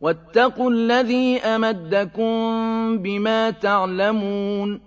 وَاتَّقُوا الَّذِي أَمَدَّكُم بِمَا تَعْلَمُونَ